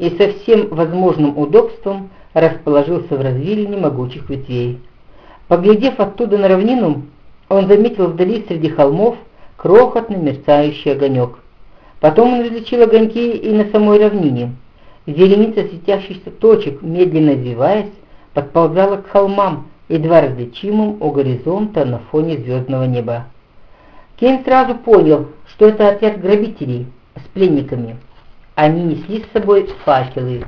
и со всем возможным удобством расположился в развилине могучих ветвей. Поглядев оттуда на равнину, он заметил вдали среди холмов крохотный мерцающий огонек. Потом он различил огоньки и на самой равнине. Зеленица светящихся точек, медленно извиваясь, подползала к холмам, едва различимым у горизонта на фоне звездного неба. Кейн сразу понял, что это отряд грабителей с пленниками. Они несли с собой факелы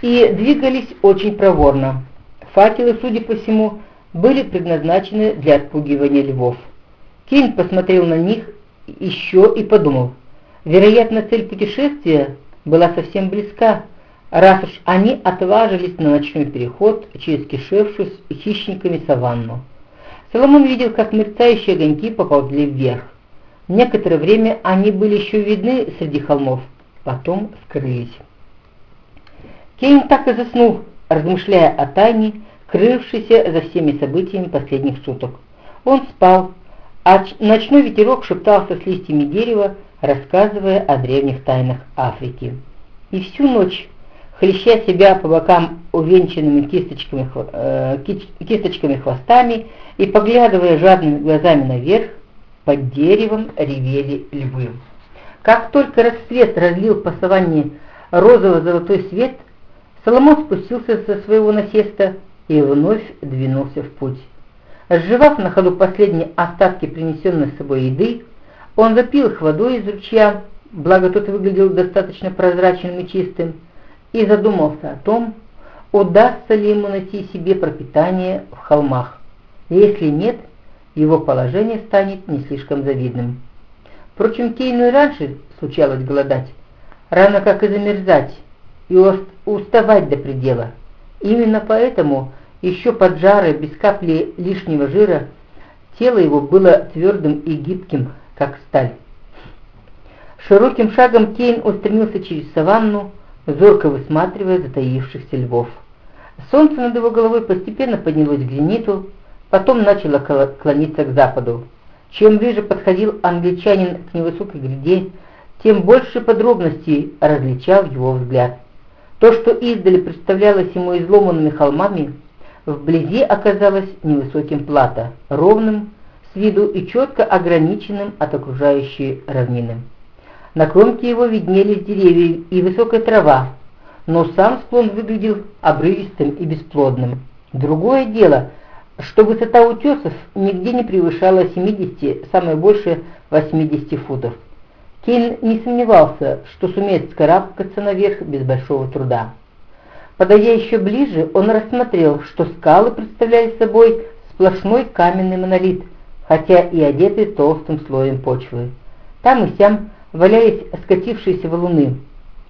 и двигались очень проворно. Факелы, судя по всему, были предназначены для отпугивания львов. Кейн посмотрел на них еще и подумал, вероятно, цель путешествия была совсем близка, раз уж они отважились на ночной переход через кишевшую хищниками саванну. Соломон видел, как мерцающие огоньки поползли вверх. Некоторое время они были еще видны среди холмов, потом скрылись. Кейн так и заснул, размышляя о тайне, крывшейся за всеми событиями последних суток. Он спал, а ночной ветерок шептался с листьями дерева, рассказывая о древних тайнах Африки. И всю ночь хлеща себя по бокам увенчанными кисточками, э, кисточками хвостами и поглядывая жадными глазами наверх, под деревом ревели львы. Как только рассвет разлил по саванне розово-золотой свет, Соломон спустился со своего насеста и вновь двинулся в путь. Сживав на ходу последние остатки принесенной с собой еды, он запил их водой из ручья, благо тот выглядел достаточно прозрачным и чистым, и задумался о том, удастся ли ему найти себе пропитание в холмах. Если нет, его положение станет не слишком завидным. Впрочем, Кейну и раньше случалось голодать, равно как и замерзать, и уставать до предела. Именно поэтому еще под жарой, без капли лишнего жира, тело его было твердым и гибким, как сталь. Широким шагом Кейн устремился через саванну, зорко высматривая затаившихся львов. Солнце над его головой постепенно поднялось к зениту, потом начало клониться к западу. Чем ближе подходил англичанин к невысокой гряде, тем больше подробностей различал его взгляд. То, что издали представлялось ему изломанными холмами, вблизи оказалось невысоким плато, ровным с виду и четко ограниченным от окружающей равнины. На кромке его виднелись деревья и высокая трава, но сам склон выглядел обрывистым и бесплодным. Другое дело, что высота утесов нигде не превышала 70, самое больше 80 футов. Кейн не сомневался, что сумеет скарабкаться наверх без большого труда. Подойдя еще ближе, он рассмотрел, что скалы представляли собой сплошной каменный монолит, хотя и одетый толстым слоем почвы. Там и сям валялись скатившиеся валуны.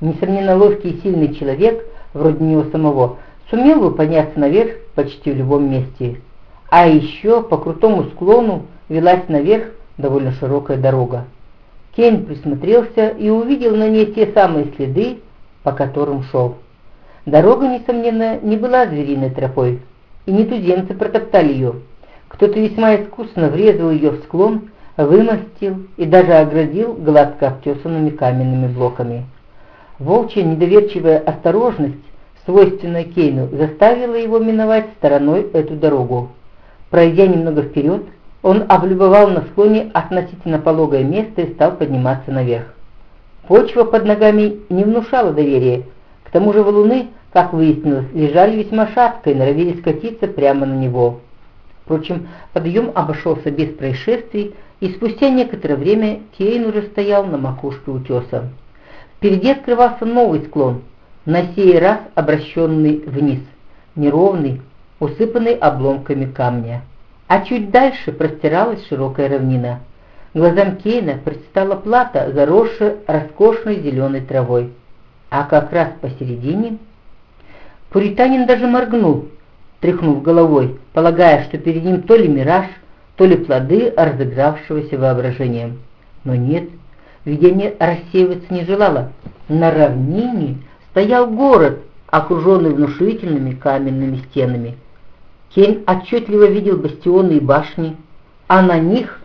Несомненно, ловкий и сильный человек, вроде него самого, сумел бы подняться наверх почти в любом месте. А еще по крутому склону велась наверх довольно широкая дорога. Кейн присмотрелся и увидел на ней те самые следы, по которым шел. Дорога, несомненно, не была звериной тропой, и не туземцы протоптали ее. Кто-то весьма искусно врезал ее в склон вымостил и даже оградил гладко обтесанными каменными блоками. Волчья недоверчивая осторожность, свойственная Кейну, заставила его миновать стороной эту дорогу. Пройдя немного вперед, он облюбовал на склоне относительно пологое место и стал подниматься наверх. Почва под ногами не внушала доверия, к тому же валуны, как выяснилось, лежали весьма шатко и норовили скатиться прямо на него. Впрочем, подъем обошелся без происшествий, и спустя некоторое время Кейн уже стоял на макушке утеса. Впереди открывался новый склон, на сей раз обращенный вниз, неровный, усыпанный обломками камня. А чуть дальше простиралась широкая равнина. Глазам Кейна предстала плата, заросшая роскошной зеленой травой. А как раз посередине... Пуританин даже моргнул, тряхнув головой, полагая, что перед ним то ли мираж, то ли плоды разыгравшегося воображения. Но нет, видение рассеиваться не желало. На равнине стоял город, окруженный внушительными каменными стенами. Кейн отчетливо видел бастионы и башни, а на них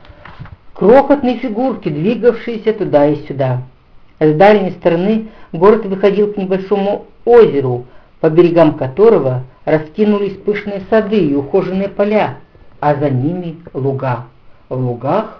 крохотные фигурки, двигавшиеся туда и сюда. С дальней стороны город выходил к небольшому озеру, по берегам которого раскинулись пышные сады и ухоженные поля, а за ними луга. В лугах